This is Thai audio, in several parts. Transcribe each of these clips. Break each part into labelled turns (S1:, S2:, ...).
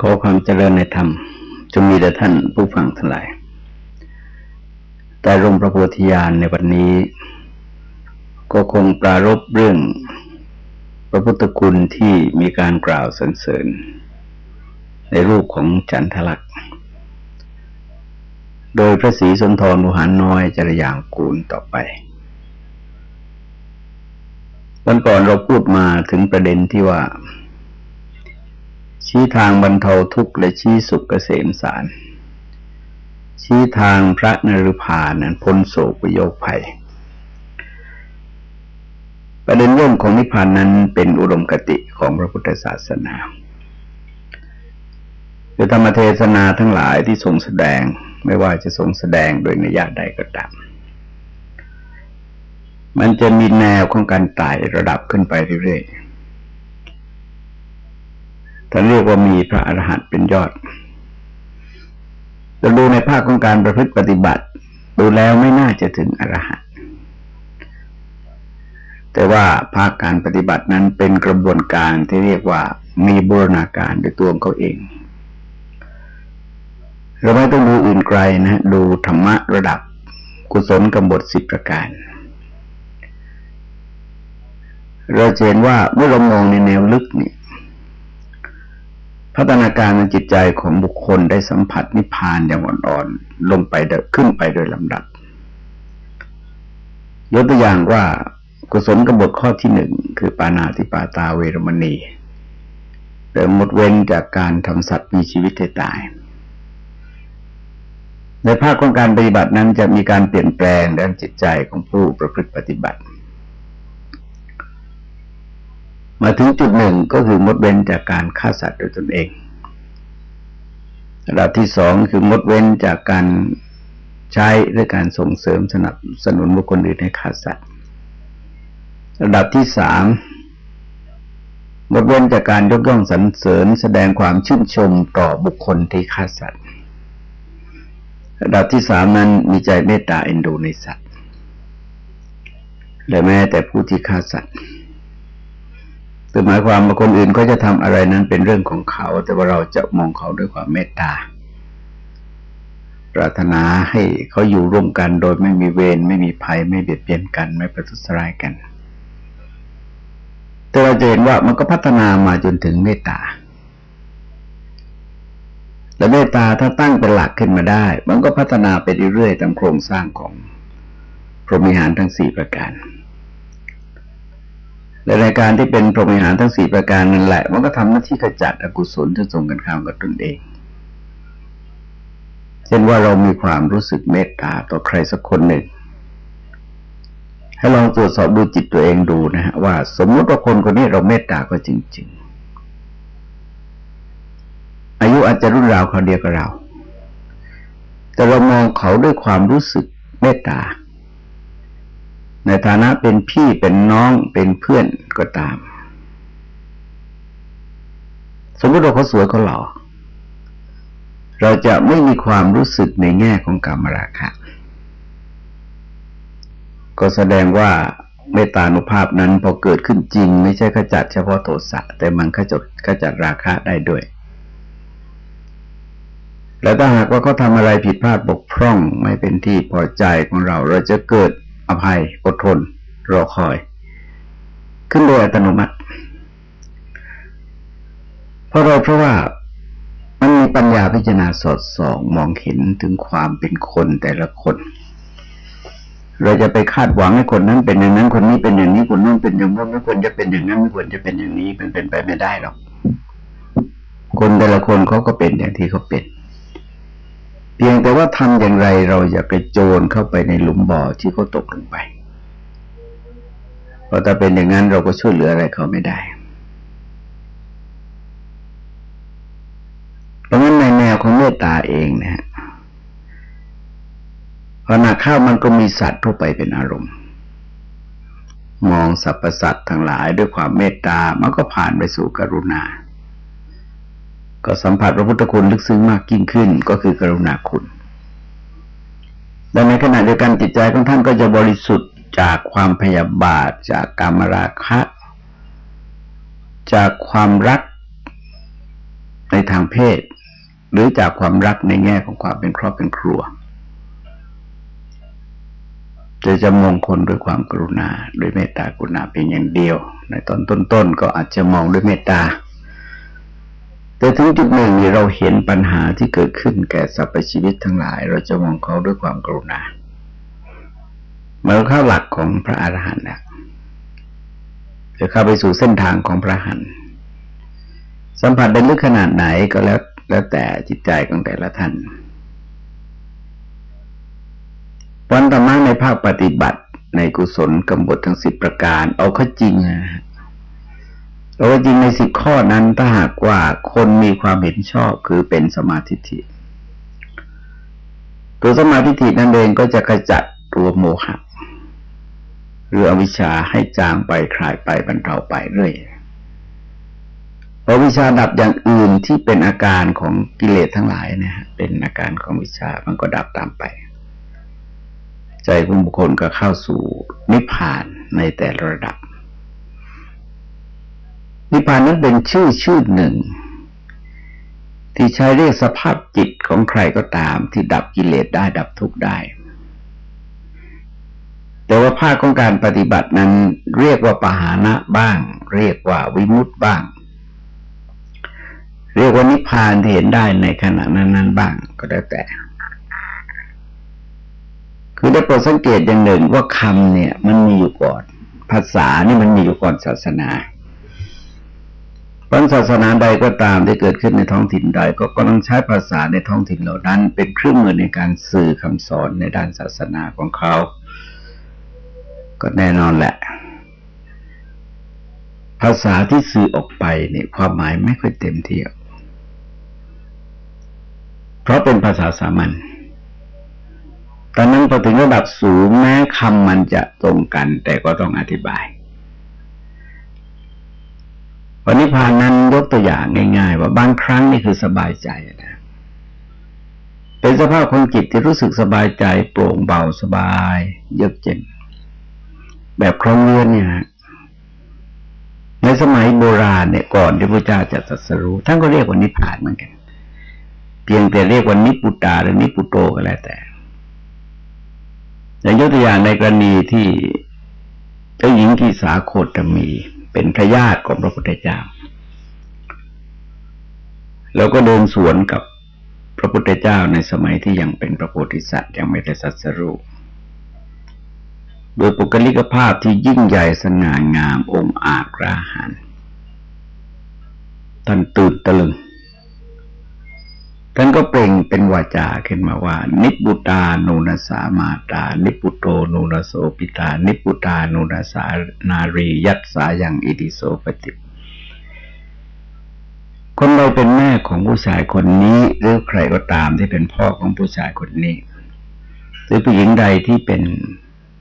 S1: ขอความเจริญในธรรมจงมีแด่ท่านผู้ฟังทั้งหลาย แต่รมพระโพธิญาณในวันนี้ ก็คงปรารบเรื่อง พระพุทธคุณที่มีการกล่าวสรรเสริญ ในรูปของจันทลักษณ์โดยพระศรีสุนทรมุหานน้อยจรยางกูลต่อไป วันก่อนเราพูดมาถึงประเด็นที่ว่า ชี้ทางบรรเทาทุกข์และชี้สุขเกษมสาร ชี้ทางพระนรุพานั้นพ้นโศกโยคภัย ประเด็นเรื่องของนิพพานนั้นเป็นอุดมกติของพระพุทธศาสนาคือธรรมเทศนาทั้งหลายที่ทรงแสดงไม่ว่าจะทรงแสดงโดยนิยาใดก็ตาม มันจะมีแนวของการไต่ระดับขึ้นไปเรื่อยๆ ท่านเรียกว่ามีพระอรหันต์เป็นยอดเราดูในภาคของการประพฤติปฏิบัติ ดูแล้วไม่น่าจะถึงอรหันต์แต่ว่าภาคการปฏิบัตินั้นเป็นกระบวนการที่เรียกว่ามีบูรณาการโดยตัวเขาเอง เราไม่ต้องดูอื่นไกลนะ ดูธรรมะระดับกุศลกำบทสิบประการ เราเห็นว่าเมื่อเรามองในแนวลึกเนี่ย พัฒนาการในจิตใจของบุคคลได้สัมผัสนิพพานอย่างอ่อนๆลงไปขึ้นไปโดยลำดับยกตัวอย่างว่ากุศลกบฏข้อที่หนึ่งคือปานาติปาตาเวรมณีเดิมหมดเว้นจากการทำสัตว์มีชีวิตให้ตาย ในภาคของการปฏิบัตินั้นจะมีการเปลี่ยนแปลงด้านจิตใจของผู้ประพฤติปฏิบัติ มาถึงจุดหนึ่งก็คืองดเว้นจากการฆ่าสัตว์โดยตนเอง ระดับที่สองคืองดเว้นจากการใช้ด้วยการส่งเสริมสนับสนุนบุคคลอื่นให้ฆ่าสัตว์ ระดับที่สามงดเว้นจากการยกย่องสรรเสริญแสดงความชื่นชมต่อบุคคลที่ฆ่าสัตว์ ระดับที่สามนั้นมีใจเมตตาเอ็นดูในสัตว์ และแม้แต่ผู้ที่ฆ่าสัตว์ คือหมายความว่าคนอื่นก็จะทำอะไรนั้นเป็นเรื่องของเขา แต่ว่าเราจะมองเขาด้วยความเมตตา ปรารถนาให้เขาอยู่ร่วมกันโดยไม่มีเวรไม่มีภัย ไม่เบียดเบียนกัน ไม่ประทุษร้ายกัน แต่เราจะเห็นว่ามันก็พัฒนามาจนถึงเมตตาและเมตตาถ้าตั้งเป็นหลักขึ้นมาได้ มันก็พัฒนาไปเรื่อยๆตามโครงสร้างของพรหมิหารทั้งสี่ประการ และรายการที่เป็นพรหมิหารทั้งสี่ประการนั่นแหละ มันก็ทำหน้าที่ขจัดอกุศลที่ส่งกันข้ามกับตนเอง เช่นว่าเรามีความรู้สึกเมตตาต่อใครสักคนหนึ่ง ให้ลองตรวจสอบดูจิตตัวเองดูนะฮะว่า สมมติว่าคนคนนี้เราเมตตาก็จริง ๆ อายุอาจจะรุ่นราวเขาเดียวกับเรา แต่เรามองเขาด้วยความรู้สึกเมตตา ในฐานะเป็นพี่เป็นน้องเป็นเพื่อนก็ตาม สมมติว่าเขาสวยเขาหล่อเราจะไม่มีความรู้สึกในแง่ของกรรมราคะ ก็แสดงว่าเมตตานุภาพนั้นพอเกิดขึ้นจริง ไม่ใช่ขจัดเฉพาะโทสะแต่มันขจัดขจัดราคะได้ด้วย แล้วถ้าหากว่าเขาทำอะไรผิดพลาดบกพร่องไม่เป็นที่พอใจของเรา เราจะเกิด อภัยอดทน รอคอย ขึ้นโดยอัตโนมัติ เพราะเราเพราะว่ามันมีปัญญาพิจารณาสอดส่องมองเห็นถึงความเป็นคนแต่ละคน เราจะไปคาดหวังให้คนนั้นเป็นอย่างนั้นคนนี้เป็นอย่างนี้คนนู้นเป็นอย่างนั้นไม่ควรจะเป็นอย่างนั้นไม่ควรจะเป็นอย่างนี้เป็นเป็นไปไม่ได้หรอกคนแต่ละคนเขาก็เป็นอย่างที่เขาเป็น เพียงแต่ว่าทำอย่างไรเราอย่าไปโจรเข้าไปในหลุมบ่อที่เขาตกลงไปเพราะถ้าเป็นอย่างนั้นเราก็ช่วยเหลืออะไรเขาไม่ได้ เพราะงั้นในแนวของเมตตาเองนะฮะพอหนักเข้าวมันก็มีสัตว์ทั่วไปเป็นอารมณ์ มองสรรพสัตว์ทั้งหลายด้วยความเมตตา มันก็ผ่านไปสู่กรุณา ก็สัมผัสพระพุทธคุณลึกซึ้งมากยิ่งขึ้นก็คือกรุณาคุณแต่ในขณะเดียวกันจิตใจของท่านก็จะบริสุทธิ์จากความพยาบาท จากกามราคะ จากความรักในทางเพศ หรือจากความรักในแง่ของความเป็นครอบเป็นครัว จะจะมองคนด้วยความกรุณาด้วยเมตตากรุณาเพียงอย่างเดียว ในตอนต้นๆก็อาจจะมองด้วยเมตตา แต่ถึงจุดหนึ่งเราเห็นปัญหาที่เกิดขึ้นแก่สรรพชีวิตทั้งหลาย เราจะมองเขาด้วยความกรุณาเมื่อเข้าหลักของพระอรหันต์นะจะเข้าไปสู่เส้นทางของพระหันสัมผัสได้ลึกขนาดไหนก็แล้วแล้วแต่จิตใจของแต่ละท่านวันธรรมะในภาคปฏิบัติในกุศลกำบททั้งสิบประการ เอาข้อจริงนะ เอาจริงในสิบข้อนั้นถ้าหากว่าคนมีความเห็นชอบคือเป็นสมาธิิตัวสมาธิินั่นเองก็จะกระจัดตัวโมหะหรืออวิชชาให้จางไปคลายไปบรรเทาไปเรื่อยอวิชาดับอย่างอื่นที่เป็นอาการของกิเลสทั้งหลายเนี่ยเป็นอาการของวิชามันก็ดับตามไป ใจของบุคคลก็เข้าสู่นิพพานในแต่ละระดับ นิพพานนั้นเป็นชื่อชื่อหนึ่ง ที่ใช้เรียกสภาพจิตของใครก็ตาม ที่ดับกิเลสได้ดับทุกข์ได้ แต่ว่าภาคของการปฏิบัตินั้นเรียกว่าปหานะบ้าง เรียกว่าวิมุตต์บ้าง เรียกว่านิพพานที่เห็นได้ในขณะนั้นๆบ้างก็แล้วแต่คือได้โปรดสังเกตอย่างหนึ่งว่าคำเนี่ย มันมีอยู่ก่อน ภาษานี่มันมีอยู่ก่อนศาสนา บางศาสนาใดก็ตามที่เกิดขึ้นในท้องถิ่นใด ก็กำลังใช้ภาษาในท้องถิ่นเหล่านั้น เป็นเครื่องมือในการสื่อคำสอนในด้านศาสนาของเขา ก็แน่นอนแหละ ภาษาที่สื่อออกไปเนี่ยความหมายไม่ค่อยเต็มเที่ยว เพราะเป็นภาษาสามัญตอนนั้นพอถึงระดับสูงแม้คำมันจะตรงกัน แต่ก็ต้องอธิบาย วันนี้พานนั้นยกตัวอย่างง่าย ๆ ว่าบางครั้งนี่คือสบายใจนะเป็นสภาพของจิตที่รู้สึกสบายใจ โปร่งเบาสบาย เยือกเย็นแบบครองเรือนเนี่ยในสมัยโบราณเนี่ยก่อนที่พระเจ้าจะตรัสรู้ท่านก็เรียกว่านิพพานเหมือนกัน เพียงแต่เรียกว่านิพุตาหรือนิพุโตก็แล้วแต่อย่ยกตัวอย่างในกรณีที่เจ้าหญิงกีสาโคตมี เป็นพระญาติของพระพุทธเจ้า แล้วก็เดินสวนกับพระพุทธเจ้าในสมัยที่ยังเป็นพระโพธิสัตว์ยังไม่ได้สัตสรูปโดยปุกลิกภาพที่ยิ่งใหญ่สง่างามองค์อาจราหันท่านตื่นตะลึง ท่านก็เปล่งเป็นวาจาขึ้นมาว่า นิปุตานูนสามาตา นิปุโตนูนโสปิตา นิปุตานูนสานารียัตสายังอิติโสปฏิคนเราเป็นแม่ของผู้ชายคนนี้หรือใครก็ตามที่เป็นพ่อของผู้ชายคนนี้ หรือผู้หญิงใดที่เป็น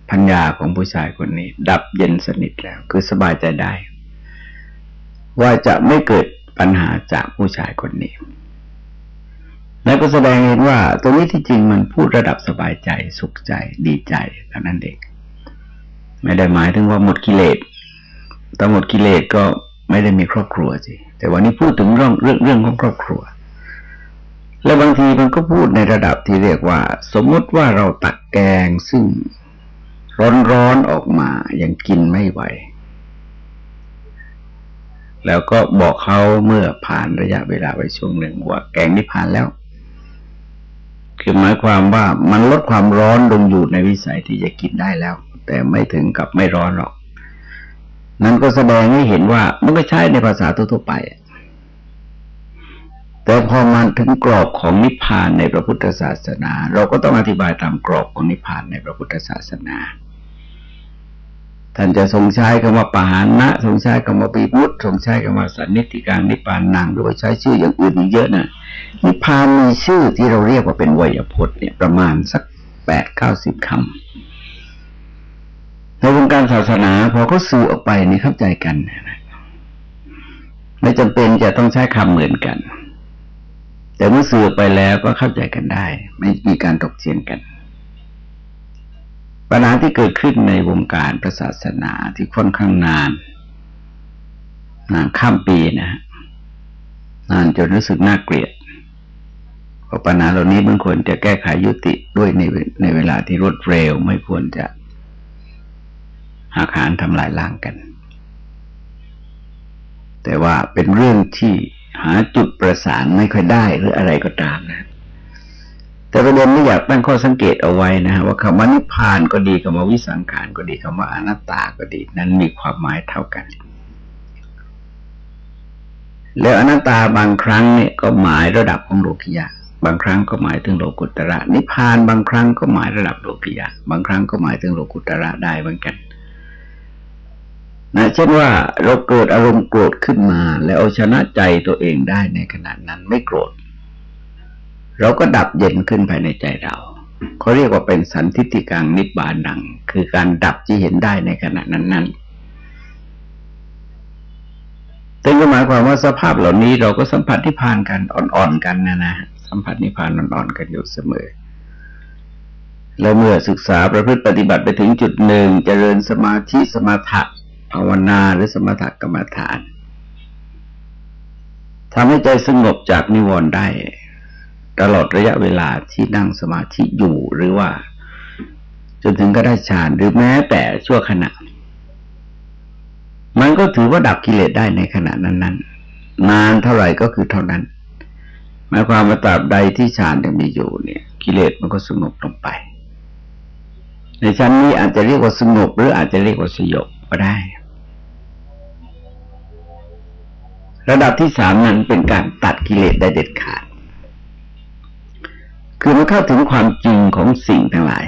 S1: พัญญาของผู้ชายคนนี้ ดับเย็นสนิทแล้ว คือสบายใจได้ ว่าจะไม่เกิดปัญหาจากผู้ชายคนนี้ แล้วก็แสดงเห็นว่าตรงนี้ที่จริงมันพูดระดับสบายใจสุขใจดีใจเท่านั้นเองไม่ได้หมายถึงว่าหมดกิเลสแต่หมดกิเลสก็ไม่ได้มีครอบครัวสิแต่วันนี้พูดถึงเรื่องเรื่องเรื่องของครอบครัว แล้วบางทีมันก็พูดในระดับที่เรียกว่า สมมติว่าเราตักแกงซึ่งร้อนๆออกมายังกินไม่ไหวแล้วก็บอกเขาเมื่อผ่านระยะเวลาไปช่วงหนึ่งว่าแกงนี้ผ่านแล้ว คือหมายความว่ามันลดความร้อนลงอยู่ในวิสัยที่จะกินได้แล้ว แต่ไม่ถึงกับไม่ร้อนหรอก นั่นก็แสดงให้เห็นว่ามันก็ใช้ในภาษาทั่วไป แต่พอมันถึงกรอบของนิพพานในพระพุทธศาสนา เราก็ต้องอธิบายตามกรอบของนิพพานในพระพุทธศาสนา ท่านจะทรงใช้คำว่าปหานะทรงใช้คำว่าปีพุทธทรงใช้คำว่าสันนิติการนิพพานนางหรือว่าใช้ชื่ออย่างอื่นอีกเยอะนะนิพพานมีชื่อที่เราเรียกว่าเป็นไวยพจน์เนี่ยประมาณสักแปดเก้าสิบคำในวงการศาสนาพอเขาสื่อออกไปนี่เข้าใจกันนะไม่จำเป็นจะต้องใช้คำเหมือนกัน แต่เมื่อสื่อไปแล้วก็เข้าใจกันได้ ไม่มีการตกเถียงกัน ปัญหาที่เกิดขึ้นในวงการพระศาสนาที่ค่อนข้างนาน นานข้ามปีนะนานจนรู้สึกน่าเกลียดเพราะปัญหาเหล่านี้มันควรจะแก้ไขยุติด้วยในในเวลาที่รวดเร็วไม่ควรจะหาขานทำลายล้างกัน แต่ว่าเป็นเรื่องที่หาจุดประสานไม่ค่อยได้หรืออะไรก็ตามนะ แต่ประเด็นไม่อยากตั้งข้อสังเกตเอาไว้นะฮะว่าคำว่านิพพานก็ดีคำว่าวิสังขารก็ดีคำว่าอนัตตาก็ดี นั้นมีความหมายเท่ากัน แล้วอนัตตาบางครั้งเนี่ยก็หมายระดับของโลกิยะบางครั้งก็หมายถึงโลกุตระ นิพพานบางครั้งก็หมายระดับโลกิยะ บางครั้งก็หมายถึงโลกุตระได้เหมือนกันนะเช่นว่าเราเกิดอารมณ์โกรธขึ้นมา แล้วเอาชนะใจตัวเองได้ในขณะนั้นไม่โกรธ เราก็ดับเย็นขึ้นภายในใจเราเขาเรียกว่าเป็นสันทิติกังนิบานัง คือการดับที่เห็นได้ในขณะนั้นนั้นแต่ก็หมายความว่าสภาพเหล่านี้เราก็สัมผัสนิพพานกันอ่อนๆกันนะนะสัมผัสนิพพานอ่อนๆกันอยู่เสมอแล้วเมื่อศึกษาประพฤติปฏิบัติไปถึงจุดหนึ่งจเจริญสมาธิสมาธิภาวนาหรือสมถกรรมฐานทำให้ใจสงบจากนิวรณ์ได้ ตลอดระยะเวลาที่นั่งสมาธิอยู่หรือว่า จนถึงก็ได้ฌานหรือแม้แต่ชั่วขณะ มันก็ถือว่าดับกิเลสได้ในขณะนั้นๆนานเท่าไหร่ก็คือเท่านั้นหมายความว่าตราบใดที่ฌานยังมีอยู่เนี่ย กิเลสมันก็สงบลงไป ในชั้นนี้อาจจะเรียกว่าสงบหรืออาจจะเรียกว่าสยบก็ได้ระดับที่สามนั้นเป็นการตัดกิเลสได้เด็ดขาด คือมันเข้าถึงความจริงของสิ่งทั้งหลาย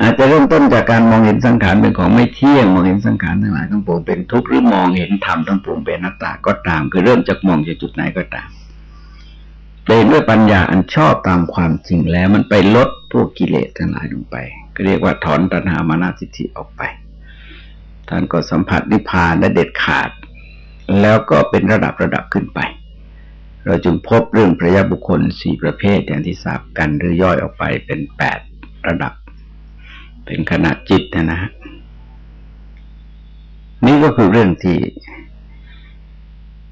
S1: อาจจะเริ่มต้นจากการมองเห็นสังขารเป็นของไม่เที่ยงมองเห็นสังขารทั้งหลายทั้งปวงเป็นทุกข์หรือมองเห็นธรรมทั้งปวงเป็นนัตตาก็ตาม คือเริ่มจากมองจากจุดไหนก็ตามเป็นด้วยปัญญาอันชอบตามความจริงแล้ว มันไปลดพวกกิเลสทั้งหลายลงไป ก็เรียกว่าถอนตัณหามานาสิทธิออกไป ท่านก็สัมผัสนิพพานได้เด็ดขาด แล้วก็เป็นระดับระดับขึ้นไป เราจึงพบเรื่องพระยาบุคคลสี่ประเภทอย่างที่ทราบกันหรือย่อยออกไปเป็นแปดระดับ เป็นขนาดจิตนะฮะนี่ก็คือเรื่องที่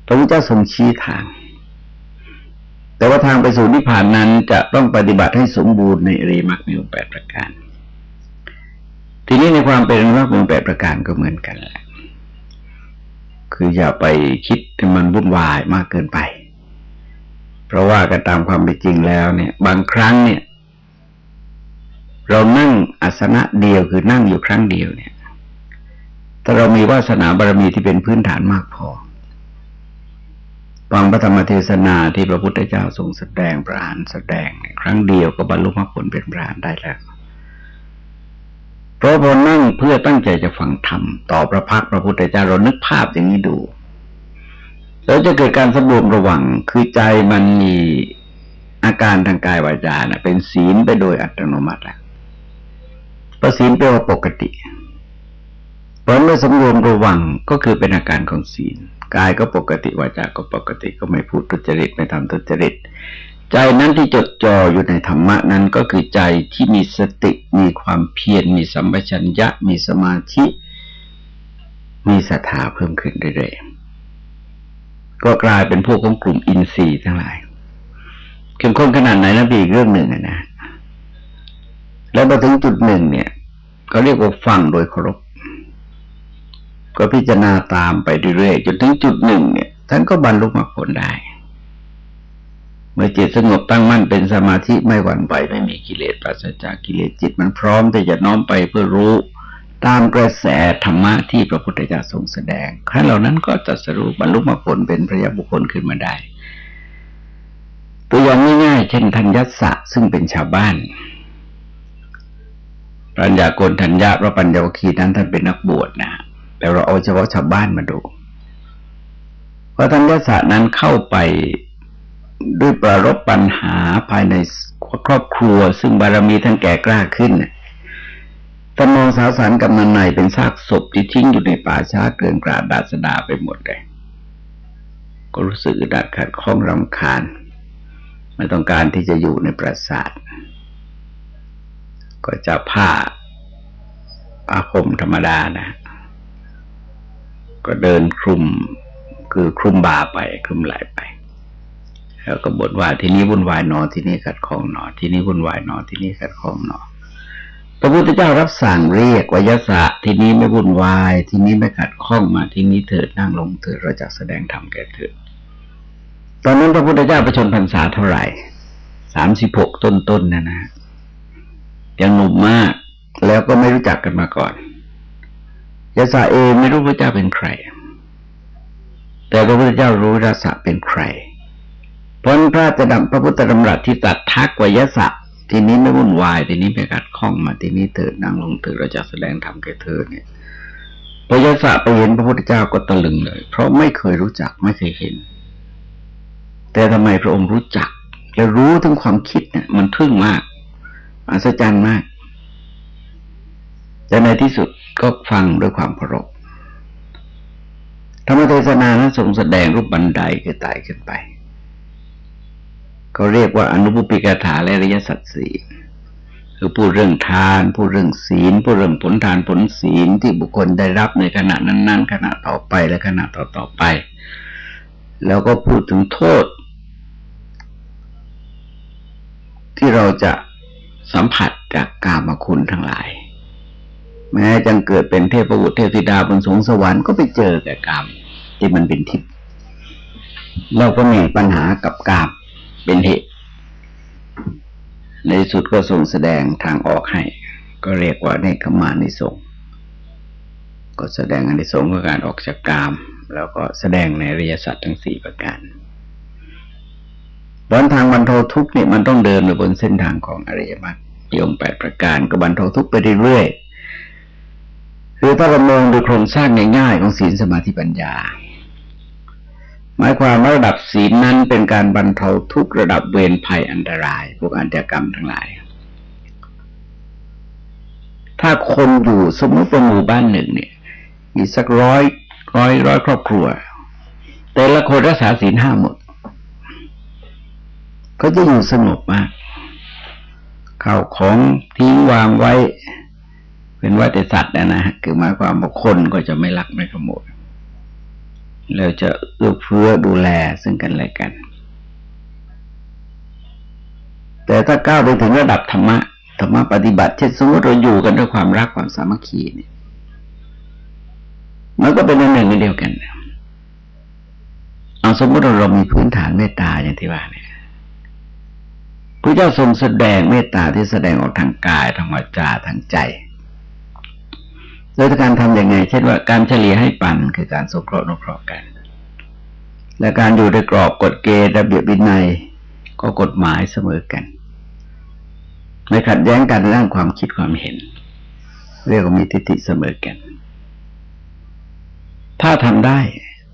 S1: พระพุทธเจ้าทรงชี้ทาง แต่ว่าทางไปสู่นิพพานนั้นจะต้องปฏิบัติให้สมบูรณ์ในอริมักมีองแปดประการ ทีนี้ในความเป็นมรรคมีองแปดประการก็เหมือนกันแหละคืออย่าไปคิดให้มันวุ่นวายมากเกินไป เพราะว่ากันตามความเป็นจริงแล้วเนี่ย บางครั้งเนี่ย เรานั่งอาสนะเดียวคือนั่งอยู่ครั้งเดียวเนี่ยถ้าเรามีวาสนาบารมีที่เป็นพื้นฐานมากพอฟังพระธรรมเทศนาที่พระพุทธเจ้าทรงแสดงประหารแสดง ครั้งเดียวก็บรรลุมรรคผลเป็นพระหานได้แล้ว เพราะพอนั่งเพื่อตั้งใจจะฟังธรรมต่อพระพักพระพุทธเจ้าเรานึกภาพอย่างนี้ดู แล้วจะเกิดการสำรวมระวังคือใจมันมีอาการทางกายวาจานะเป็นศีลไปโดยอัตโนมัติแล้วประศีลแปลว่าปกติเพราะเมื่อสำรวมระวังก็คือเป็นอาการของศีลกายก็ปกติวาจาก็ปกติก็ไม่พูดทุจริตไม่ทำทุจริต ใจนั้นที่จดจ่ออยู่ในธรรมะนั้นก็คือใจที่มีสติมีความเพียรมีสัมปชัญญะ มีสมาธิ มีศรัทธาเพิ่มขึ้นเรื่อยๆ ก็กลายเป็นพวกของกลุ่มอินทรีย์ทั้งหลายเข้มข้นขนาดไหนนะพี่อีกเรื่องหนึ่งนะแล้วมาถึงจุดหนึ่งเนี่ยเขาเรียกว่าฟังโดยเคารพก็พิจารณาตามไปเรื่อยๆจนถึงจุดหนึ่งเนี่ยท่านก็บรรลุมรรคผลได้ เมื่อจิตสงบตั้งมั่นเป็นสมาธิไม่หวั่นไหวไม่มีกิเลสปราศจากกิเลสจิตมันพร้อมที่จะน้อมไปเพื่อรู้ ตามกระแสธรรมะที่พระพุทธเจ้าทรงแสดงขั้นเหล่านั้นก็จะสรุปบรรลุมรรคผลเป็นพระยาบุคคลขึ้นมาได้ ตัวอย่างง่ายๆเช่นทัญญสะซึ่งเป็นชาวบ้านปัญญากนทัญญาพระปัญญาวคีนั้นท่านเป็นนักบวชนะแต่เราเอาเฉพาะชาวบ้านมาดูเพราะทัญญสะนั้นเข้าไปด้วยประรบปัญหาภายในครอบครัว ซึ่งบารมีทั้งแก่กล้าขึ้น ตมองสาวสารกำนันในเป็นซากศพที่ทิ้งอยู่ในป่าช้าเกลื่อนกราดดาสดาไปหมดเลยก็รู้สึกดัดขัดข้องรำคาญ ไม่ต้องการที่จะอยู่ในปราสาท ก็จะผ้าอาคมธรรมดานะ ก็เดินคลุมคือคลุมบาไปคลุมไหลไป แล้วก็บทว่าที่นี้วุ่นวายหนอที่นี้ขัดข้องหนอที่นี้วุ่นวายหนอที่นี้ขัดข้องหนอ พระพุทธเจ้ารับสั่งเรียกวายสะที่นี้ไม่วุ่นวาย ที่นี้ไม่ขัดข้องมาที่นี้เถิดนั่งลงเถิดเราจะแสดงธรรมแก่เถิดตอนนั้นพระพุทธเจ้าประชนพรรษาเท่าไหร่สามสิบหกต้นๆนนะนะยังหนุ่มมากแล้วก็ไม่รู้จักกันมาก่อนยาสาเองไม่รู้พระเจ้าเป็นใคร แต่พระพุทธเจ้ารู้ยาสะเป็นใครเพราะพระจะดำพระพุทธธรรมรัตที่ตัดทักวายสะ ทีนี้ไม่วุ่นวาย ทีนี้ไม่กัดข้องมา ทีนี้เถิดนั่งลงเถิดเราจะแสดงธรรมแก่เธอเนี่ยพระยศไปเห็นพระพุทธเจ้าก็ตะลึงเลย เพราะไม่เคยรู้จักไม่เคยเห็น แต่ทำไมพระองค์รู้จักและรู้ถึงความคิดเนี่ย มันทึ่งมาก อัศจรรย์มากแต่ในที่สุดก็ฟังด้วยความเคารพธรรมเทศนานั้นทรงแสดงรูปบันไดคือไต่ขึ้นไป เขาเรียกว่าอนุปุปิกถาและระยสัตสีคือพูดเรื่องทาน พูดเรื่องศีล พูดเรื่องผลทานผลศีลที่บุคคลได้รับในขณะนั้น ๆ ขณะต่อไปและขณะต่อๆไป แล้วก็พูดถึงโทษ ที่เราจะสัมผัสจากกามคุณทั้งหลาย แม้จังเกิดเป็นเทพบุตรเทพธิดาบนสวงสวรรค์ก็ไปเจอแต่กามที่มันเป็นทิพย์เราก็มีปัญหากับกาม เป็นเหตุ ในสุดก็ทรงแสดงทางออกให้ ก็เรียกว่าเนคขมานิสงก็แสดงอนิสงส์ของการออกจากกาม แล้วก็แสดงในริยสัตว์ทั้งสี่ประการบนทางบรรเทาทุกข์เนี่ยมันต้องเดินไปบนเส้นทางของอริยมรรคยงแปดประการก็บรรเทาทุกข์ไปเรื่อยๆคือถ้าเรามองดูโครงสร้างง่ายๆของศีลสมาธิปัญญา มายความว่าระดับศีลนั้นเป็นการบรรเทาทุกระดับเวรภัยอันตราย พวกอันตรกรรมทั้งหลาย ถ้าคนอยู่สมมติเป็นหมู่บ้านหนึ่งเนี่ยมีสักร้อยร้อยร้อยครอบครัว แต่ละคนรักษาศีลห้าหมดก็จะอยู่สงบมากข่าวของทิ้งวางไว้ เป็นว่าแต่สัตว์นะนะคือหมายความว่าคนก็จะไม่ลักไม่ขโมย เราจะเอื้อเฟื้อดูแลซึ่งกันและกัน แต่ถ้าก้าวไปถึงระดับธรรมะธรรมะปฏิบัติเช่นสมมติเราอยู่กันด้วยความรักความสามัคคีเนี่ยมันก็เป็นอันหนึ่งเดียวกันเอาสมมติเราเรามีพื้นฐานเมตตาอย่างที่ว่าเนี่ยพระเจ้าทรงแสดงเมตตาที่แสดงออกทางกายทางวาจาทางใจ โดยการทำอย่างไง เช่นว่าการเฉลี่ยให้ปันคือการสงเคราะห์นุเคราะห์กัน และการอยู่ในกรอบกฎเกณฑ์ระเบียบวินัยก็กฎหมายเสมอกัน ไม่ขัดแย้งกันเรื่องความคิดความเห็น เรียกว่ามีทิฏฐิเสมอกัน ถ้าทำได้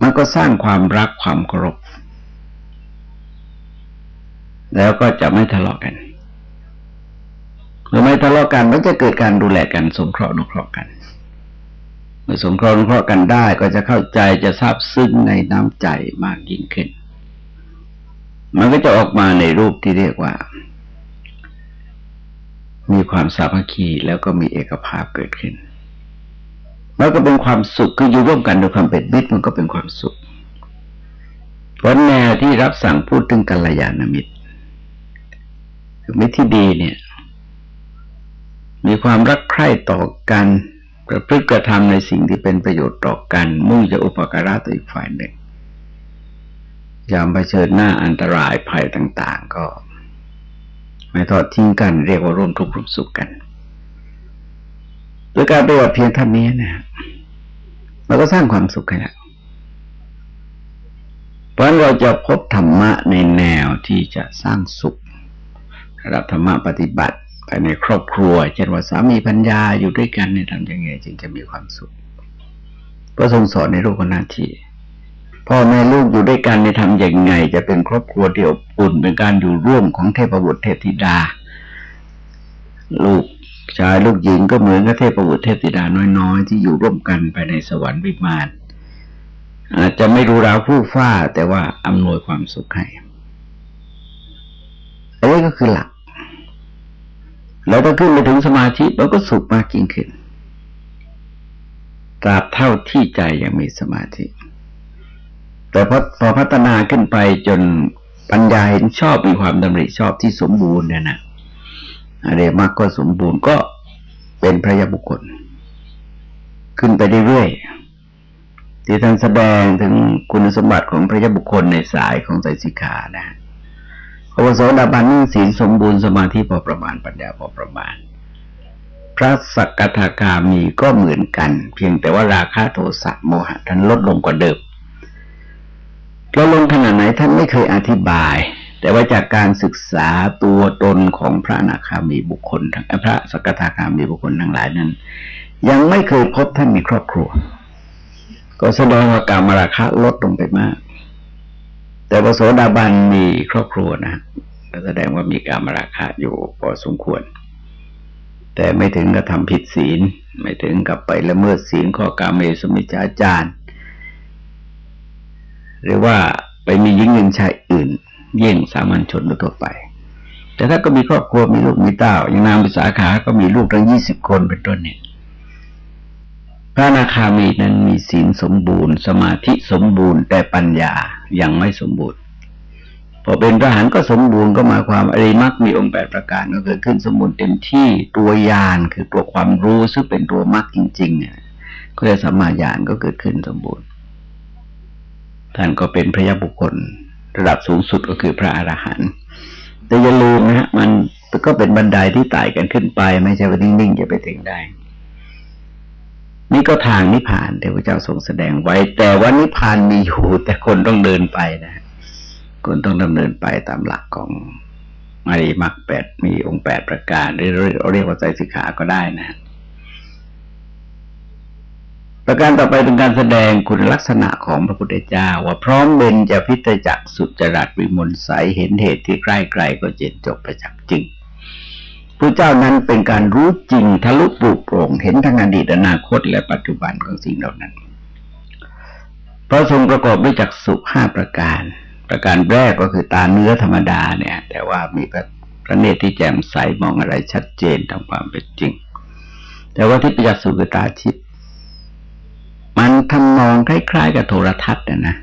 S1: มันก็สร้างความรักความเคารพแล้วก็จะไม่ทะเลาะกันเมื่อไม่ทะเลาะกันมันจะเกิดการดูแลกันสงเคราะห์นุเคราะห์กัน มื่อสงเคราะห์นุเคราะห์กันได้ก็จะเข้าใจจะทราบซึ้งในน้ำใจมากยิ่งขึ้น มันก็จะออกมาในรูปที่เรียกว่า มีความสามัคคีแล้วก็มีเอกภาพเกิดขึ้นมันก็เป็นความสุขคืออยู่ร่วมกันโดยความเป็นมิตรมันก็เป็นความสุข เพราะแนวที่รับสั่งพูดถึงกัลยาณมิตรคือมิตรที่ดีเนี่ย มีความรักใคร่ต่อกัน ประพฤติกระทำในสิ่งที่เป็นประโยชน์ต่อกัน มุ่งจะอุปการะต่ออีกฝ่ายหนึ่งยามเผชิญหน้าอันตรายภัยต่าง ๆ ก็ ไม่ทอดทิ้งกัน เรียกว่าร่วมทุกข์ร่วมสุขกันโดยการปฏิบัติเพียงเท่านี้นะมันก็สร้างความสุขให้แล้วเพราะเราจะพบธรรมะในแนวที่จะสร้างสุขระดับธรรมะปฏิบัติ ภายในครอบครัว เช่นว่าสามีพัญญาอยู่ด้วยกันเนี่ยทำยังไงจึงจะมีความสุขพระทรงสอนในรูปหน้าที่พ่อแม่ลูกอยู่ด้วยกันในทำอย่างไง จะเป็นครอบครัวเดียวอุ่นเป็นการอยู่ร่วมของเทพบุตรเทพธิดา ลูกชายลูกหญิงก็เหมือนกับเทพบุตรเทพธิดาน้อยๆ ที่อยู่ร่วมกันไปในสวรรค์วิมานอาจจะไม่รู้ราวผู้ฟ้าแต่ว่าอำนวยความสุขให้อันนี้ก็คือหลัก แล้วถ้าขึ้นไปถึงสมาธิเราก็สุขมากยิ่งขึ้นตราบเท่าที่ใจยังมีสมาธิ แต่พอพอพัฒนาขึ้นไปจนปัญญาเห็นชอบมีความดำริชอบที่สมบูรณ์เนี่ยนะอะไรมากก็สมบูรณ์ก็เป็นพระยาบุคคล ขึ้นไปเรื่อยๆที่ท่านแสดงถึงคุณสมบัติของพระยาบุคคลในสายของใจสิขานะ พระโสดาบันนี่ศีลสมบูรณ์สมาธิพอประมาณปัญญาพอประมาณ พระสักกาคามีก็เหมือนกัน เพียงแต่ว่าราคะโทสะโมหะท่านลดลงกว่าเดิมเราลงขนาดไหนท่านไม่เคยอธิบาย แต่ว่าจากการศึกษาตัวตนของพระนาคามีบุคคลทั้งพระสกทาคามีบุคคลทั้งหลายนั้น ยังไม่เคยพบท่านมีครอบครัว ก็แสดงว่าการมราคะลดลงไปมาก แต่พระโสดาบันมีครอบครัวนะแสดงว่ามีการมราคะอยู่พอสมควร แต่ไม่ถึงกับทำผิดศีล ไม่ถึงกับไปละเมิดศีลข้อการเมสมิจาจารหรือว่าไปมีหญิงเงินชายอื่น เยี่ยงสามัญชนทั่วไป แต่ถ้าก็มีครอบครัวมีลูกมีเต้า อย่างนางวิสาขาก็มีลูกทั้งยี่สิบคนเป็นต้นเนี่ยพระนาคามีนั้นมีศีลสมบูรณ์ สมาธิสมบูรณ์แต่ปัญญา ยังไม่สมบูรณ์พอเป็นพระหันก็สมบูรณ์ก็มาความอริมักมีองค์แปดประการก็เกิดขึ้นสมบูรณ์เต็มที่ตัวยานคือตัวความรู้ซึ่งเป็นตัวมรรคจริงๆเนี่ยก็จะสัมมาญาณก็เกิดขึ้นสมบูรณ์ ท่านก็เป็นพระยาบุคคล ระดับสูงสุดก็คือพระอรหันต์แต่อย่าลืมนะฮะมันก็เป็นบันไดที่ไต่กันขึ้นไป ไม่ใช่ว่านิ่งๆจะไปถึงได้ นี่ก็ทางนิพพานที่พระเจ้าทรงแสดงไว้ แต่ว่านิพพานมีอยู่แต่คนต้องเดินไปนะคนต้องดำเนินไปตามหลักของมารีมักแปดมีองค์แปดประการหรือเรียกว่าใจสิกขาก็ได้นะ ประการต่อไปเป็นการแสดงคุณลักษณะของพระพุทธเจ้า ว่าพร้อมเบนจะพิจจักสุจรัตวิมลใสเห็นเหตุที่ใกล้ไกลก็เจนจบประจักษ์จริง พระเจ้านั้นเป็นการรู้จริงทะลุปลุกโปร่งเห็นทั้งอดีตอนาคตและปัจจุบันของสิ่งเหล่านั้น พระทรงประกอบด้วยจักสุห้าประการ ประการแรกก็คือตาเนื้อธรรมดาเนี่ย แต่ว่ามีพระพระเนตรที่แจ่มใสมองอะไรชัดเจนตามความเป็นจริง แต่ว่าที่ประจักษ์สุคือตาชิดมันทำนองคล้ายๆ กับโทรทัศน์นะนะ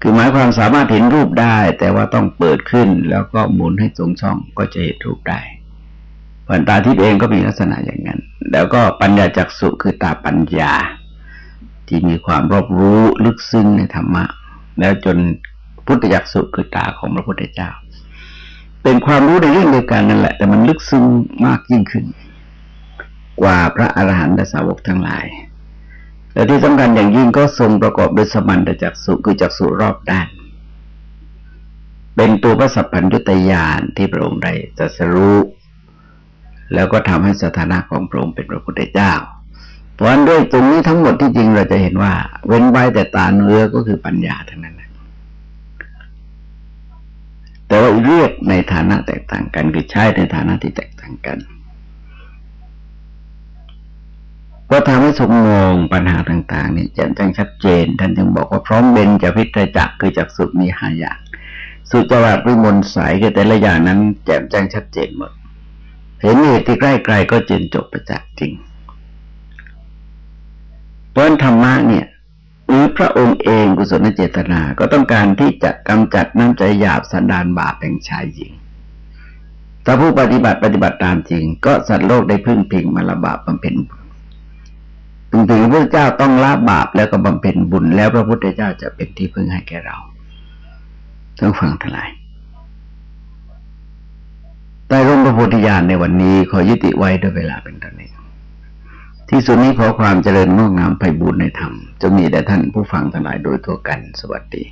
S1: คือหมายความสามารถเห็นรูปได้ แต่ว่าต้องเปิดขึ้นแล้วก็หมุนให้ตรงช่องก็จะเห็นรูปได้ ปัญตาทิพย์เองก็มีลักษณะอย่างนั้น แล้วก็ปัญญาจักสุคือตาปัญญา ที่มีความรอบรู้ลึกซึ้งในธรรมะ แล้วจนพุทธจักสุคือตาของพระพุทธเจ้า เป็นความรู้ในเรื่องเดียวกันนั่นแหละ แต่มันลึกซึ้งมากยิ่งขึ้น กว่าพระอรหันตสาวกทั้งหลาย และที่สำคัญอย่างยิ่งก็ทรงประกอบด้วยสมันตจักสุคือจักสุรอบด้านเป็นตัวพระสัพพัญญุตยานที่พระองค์ได้จะสรู้ แล้วก็ทำให้สถานะของพระองค์เป็นพระพุทธเจ้า เพราะฉะนั้นด้วยตรงนี้ทั้งหมดที่จริงเราจะเห็นว่า เว้นไว้แต่ตาเนื้อก็คือปัญญาทั้งนั้นแต่ว่าเรียกในฐานะแตกต่างกันคือใช้ในฐานะที่แตกต่างกัน ก็ทำให้สมมองปัญหาต่างๆนี่แจ่มแจ้งชัดเจน ท่านจึงบอกว่าพร้อมเบนจะพิจจักคือจากสุดมีหาอย่าง สุจวัตวิมลสายคือแต่ละอย่างนั้นแจ่มแจ้งชัดเจนหมด เห็นเหตุที่ใกล้ไกลก็เจนจบประจักษ์จริงเพราะธรรมะเนี่ยหรือพระองค์เองกุศลเจตนาก็ต้องการที่จะกำจัดน้ำใจหยาบสันดานบาปแห่งชายหญิงถ้าผู้ปฏิบัติปฏิบัติตามจริง ก็สัตว์โลกได้พึ่งพิงมาละบาปบำเพ็ญบุญถึงถึงพระเจ้าต้องละบาปแล้วก็บำเพ็ญบุญ แล้วพระพุทธเจ้าจะเป็นที่พึ่งให้แก่เราทั้งฟังทั้งหลาย ใต้ร่มพระโพธิญาณในวันนี้ขอยุติไว้ด้วยเวลาเป็นตอนนี้ ที่สุดนี้ขอความเจริญงอกงามไปบุญในธรรม จะมีแด่ท่านผู้ฟังทั้งหลายโดยทั่วกัน สวัสดี